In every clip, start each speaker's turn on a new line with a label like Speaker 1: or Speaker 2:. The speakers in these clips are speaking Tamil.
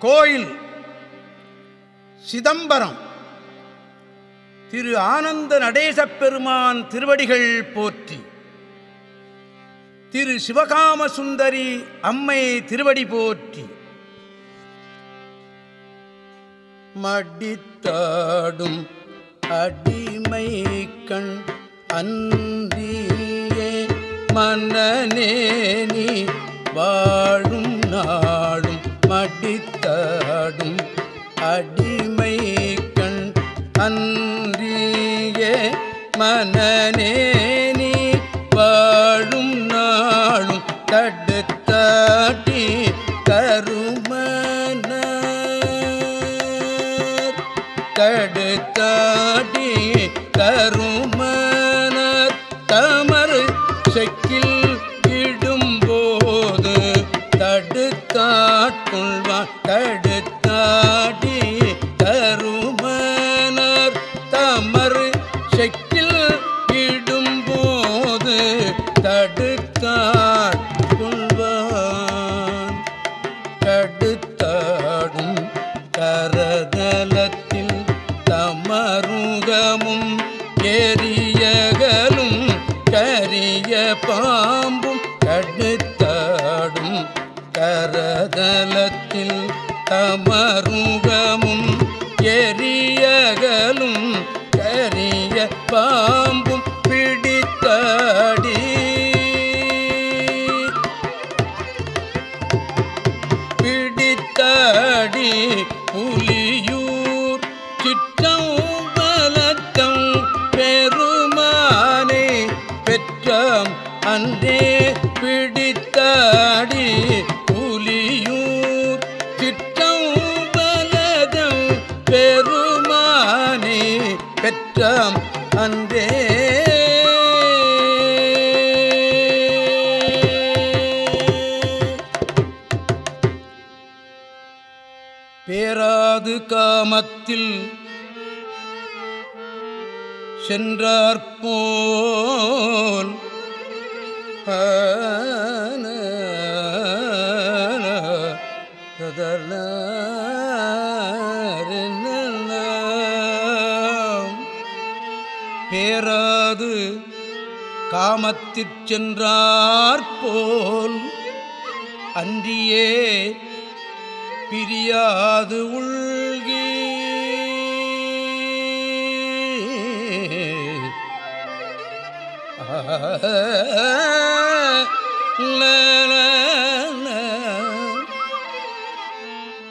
Speaker 1: கோயில் சிதம்பரம் திரு ஆனந்த நடேசப் பெருமான் திருவடிகள் போற்றி திரு சிவகாம சுந்தரி அம்மை திருவடி போற்றி. மடித்தாடும் அடிமை கண் அந்தியே மன்னனே மனநேனி வாழும் நாளும் தடுத்தாட்டி கருமன. தடுத்தாட்டி கருமனர் தமறு செக்கில் இடும்போது தடுத்தாட்கொள்வான் எரியகலும் கரிய பாம்பும் கடுத்தாடும் கரதலத்தில் தமருங்க அன்றே பிடித்தாடி புலியூர். சிற்றம் பலதம் பெருமானே பெற்றம் அன்றே. பேராது காமத்தில் சென்றார்போல் ஆன பேராது காமத்திற் சென்றார்போல் அன்றியே பிரியாது உள்கீ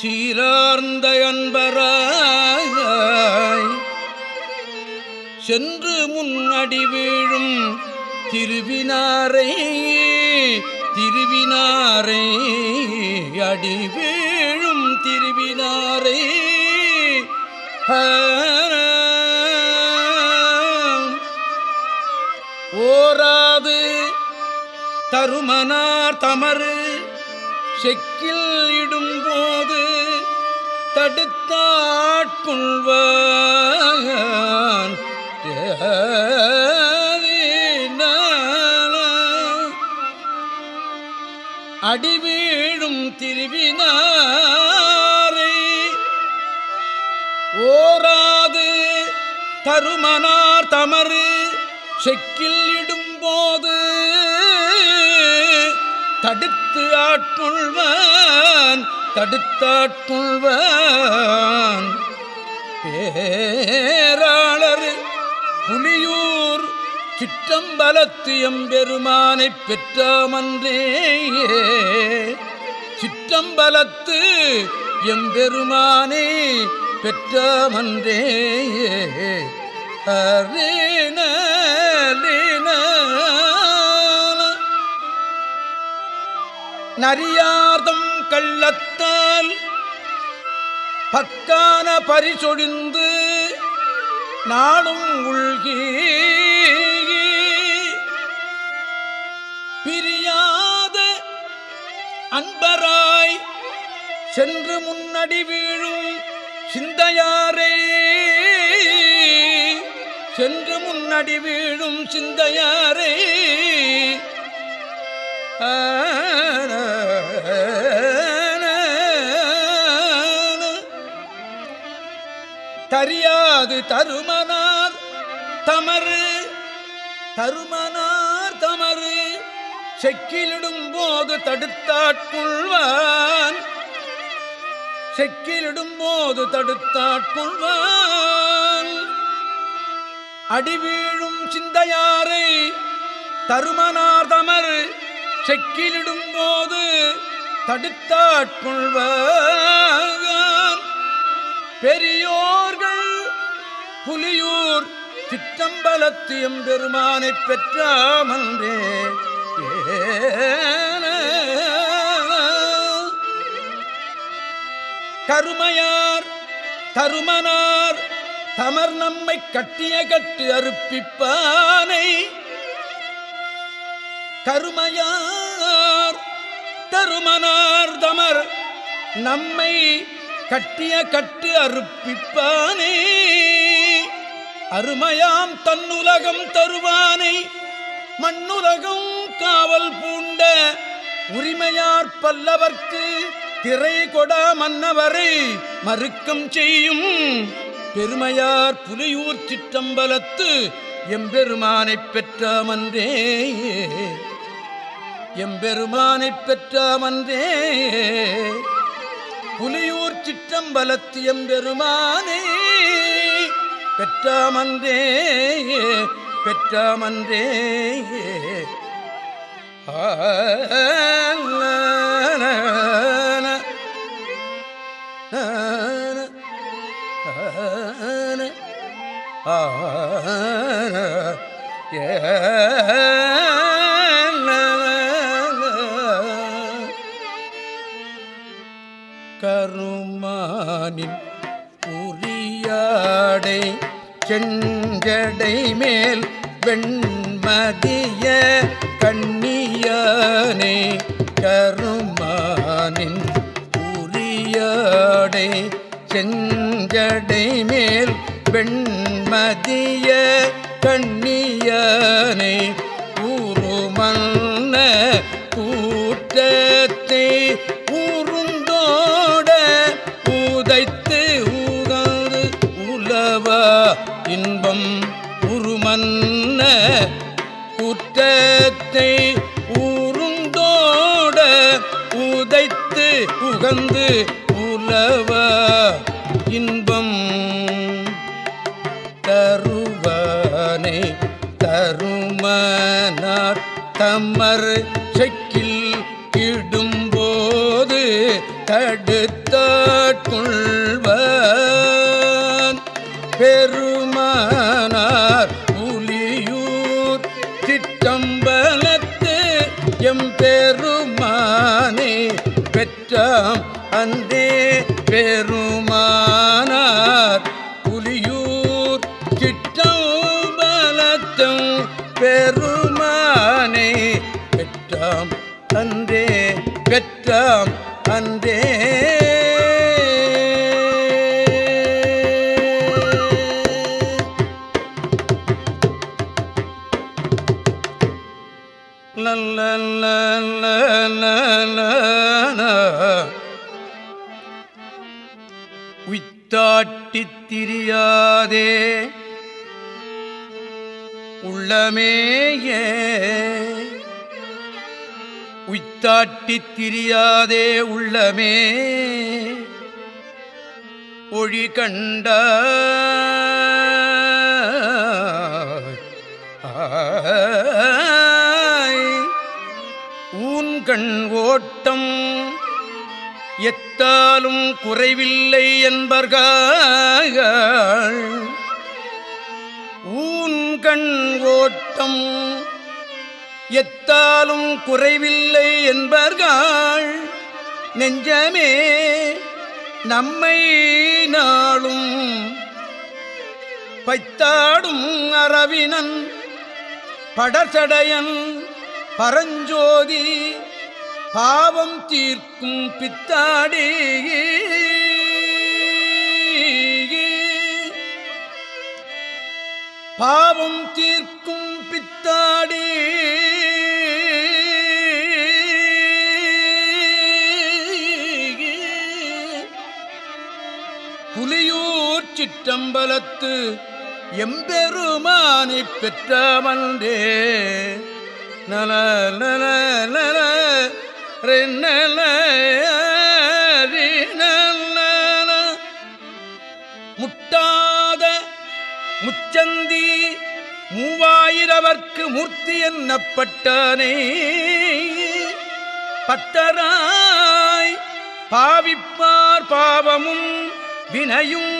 Speaker 1: சீரார்ந்த அன்பராய் சென்று முன்னடி வீழும் திருவினாரை திருவினாரை அடி வீழும் திருவினாரை. ஓராது தமறு செக்கில் இடும்போது தடுத்தாட்கொள்வான். அடிவீழும் திருவினாரை ஓராது தருமனார் தமறு செக்கில் இடும்போது தடுத்து ஆட்கொள்வான் தடுத்தாட்கொள்வான் பேராளர் புலியூர் சிற்றம்பலத்து எம்பெருமானை பெற்றாமன்றே சிற்றம்பலத்து எம்பெருமானே பெற்றாமன்றே அரேன நரியார்தம் கள்ளத்தால் பக்கான பரிசொழிந்து நாளும் உள்கி பிரியாத அன்பராய் சென்று முன்னடி வீழும் சிந்தையாரே. சென்று முன்னடி வீழும் சிந்தையாரே. தரியாது தருமனார் தமறு தருமனார் தமறு. செக்கிலிடும் போது தடுத்தாட்கொள்வான். செக்கிலிடும் போது தடுத்தாட்கொள்வான். அடிவீழும் சிந்தையாரை தருமனார் தமறு. செக்கிலிடும் போது தடுத்தாட்கொள்வான் பெரியோர்கள் புலியூர் சிற்றம்பலத்து பெருமானை பெற்றாமன்றே. கருமையார் தருமனார் தமர் நம்மை கட்டிய கட்டு அறுப்பிப்பானை கருமையார் தருமனார் தமர் நம்மை கட்டிய கட்டு அறுப்பிப்பானே. அருமையாம் தன்னுலகம் தருவானை மண்ணுலகம் காவல் பூண்ட உரிமையார் பல்லவர்க்கு திரை கொடா மன்னவரை மறுக்கம் செய்யும் பெருமையார் புலியூர் சிற்றம்பலத்து எம்பெருமானைப் பெற்றாமன்றே எம்பெருமானைப் பெற்றாமன்றே. புலியூர் சிற்றம்பலத்து எம்பெருமானை பெற்றாமன்றே பெற்றாமன்றே. ஆன கருமானின் உரியாடை செஞ்சடை மேல் வெண்மதிய கண்ணியானே கருமானின் உரியாடை செஞ்சடை மேல் வெண்மதிய கண்ணியானே ஊருமல்ல கூட்ட இன்பம் உருமன்ன குற்றத்தை ஊருந்தோட உதைத்து உகந்து உலவ இன்பம் தருவானே தருமனார் தம்மர் செக்கில் இடும்போது தடுத்தாட்குள் பெற்றாம் அன்றே. உய்த்தாட்டித் திரியாதே. உள்ளமேயே. உய்த்தாட்டித் திரியாதே உள்ளமே. ஒழி கண்ட ஊன்கண் ஓட்டம் எத்தாலும் குறைவில்லை என்பர்கள் ஊன்கண் ஓட்டம் எத்தாலும் குறைவில்லை என்பார்கள். நெஞ்சமே நம்மை நாளும் பைத்தாடும் அரவினன் படசடையன் பரஞ்சோதி பாவம் தீர்க்கும் பித்தாடி. பாவம் தீர்க்கும் பித்தாடி. சிற்றம்பலத்து எம்பெருமானை பெற்றமன்றே நல நல நல ரென்னல முட்டாத முச்சந்தி மூவாயிரவர்க்கு மூர்த்தி என்னப்பட்டானே. பத்தராய் பாவிப்பார் பாவமும் வினையும்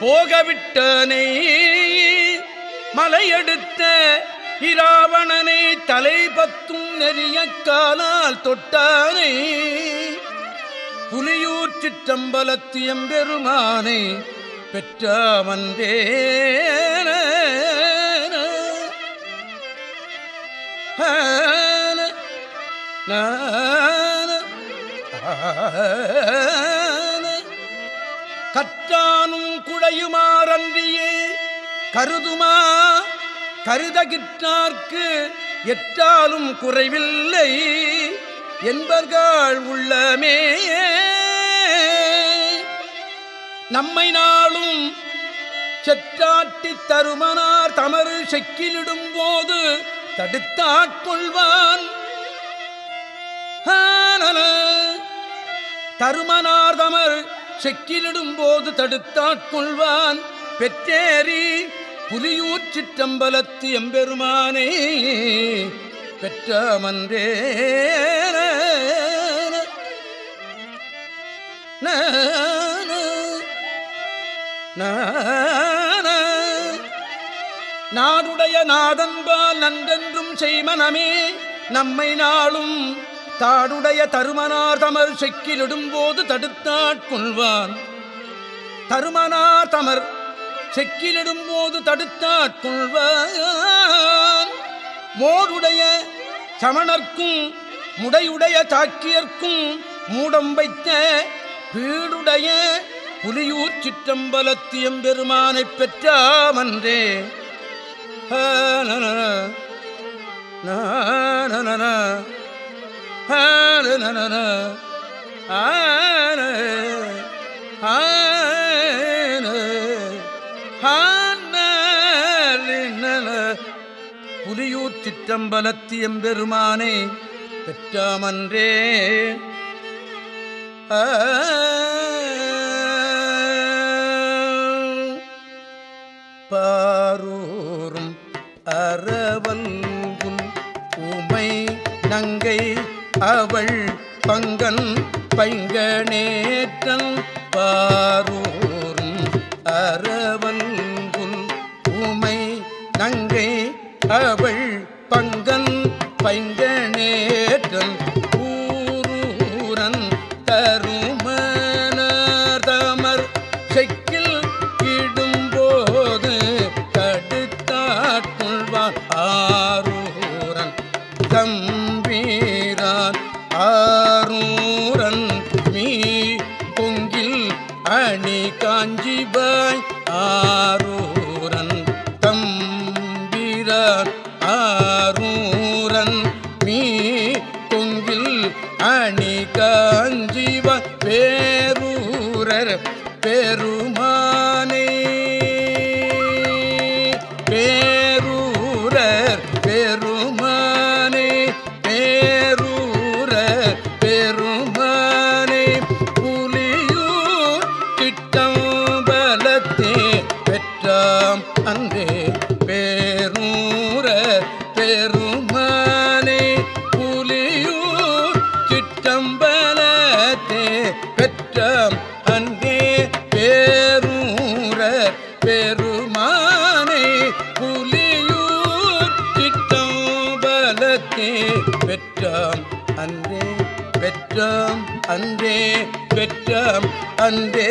Speaker 1: போகவிட்டனை மலையெடுத்த இராவணனை தலை பத்தும் நெறிய காலால் தொட்டானை புலியூர் சிற்றம்பலத்து எம்பெருமானை பெற்றாமன்றே கற்றானும் குழையுமாறன்றியே. கருதுமா? கருதகிற்றார்க்கு எற்றாலும் குறைவில்லை. என்பர்கள் உள்ளமே. நம்மை நாளும் செற்றாட்டி தருமனார் தமறு செக்கிலிடும் போது தடுத்தாட்கொள்வான் தருமனார் தமர் செக்கிலிடும்போது தடுத்தாட்கொள்வான் பெற்றேறி புலியூர் சிற்றம்பலத்து எம்பெருமானே பெற்றமன்றே நாடுடைய நாடன்பால் நன்றென்றும் செய்மனமே நம்மை நாளும் தாடுடைய தருமனார் தமர் செக்கிலிடும்போது தடுத்தாட்கொள்வான் தருமனார் தமர் செக்கிலிடும்போது தடுத்தாட்கொள்வான் மோருடைய சமணர்க்கும் முடையுடைய தாக்கியர்க்கும் மூடம் வைத்த வீடுடைய புலியூர் சிற்றம்பலத்தியம் பெருமானை பெற்றாமன்றே ஆனன, நானன, ஆன, ஆன, புலியூர் சிற்றம்பலத்தியம் பெருமானை பெற்றாமன்றே பாரூரும் அறவல்குல் உமை நங்கை அவள் பங்கன் பைங்கனேற்றல் பாரூரும் அரவன் அன்றே பெற்றாம் அன்றே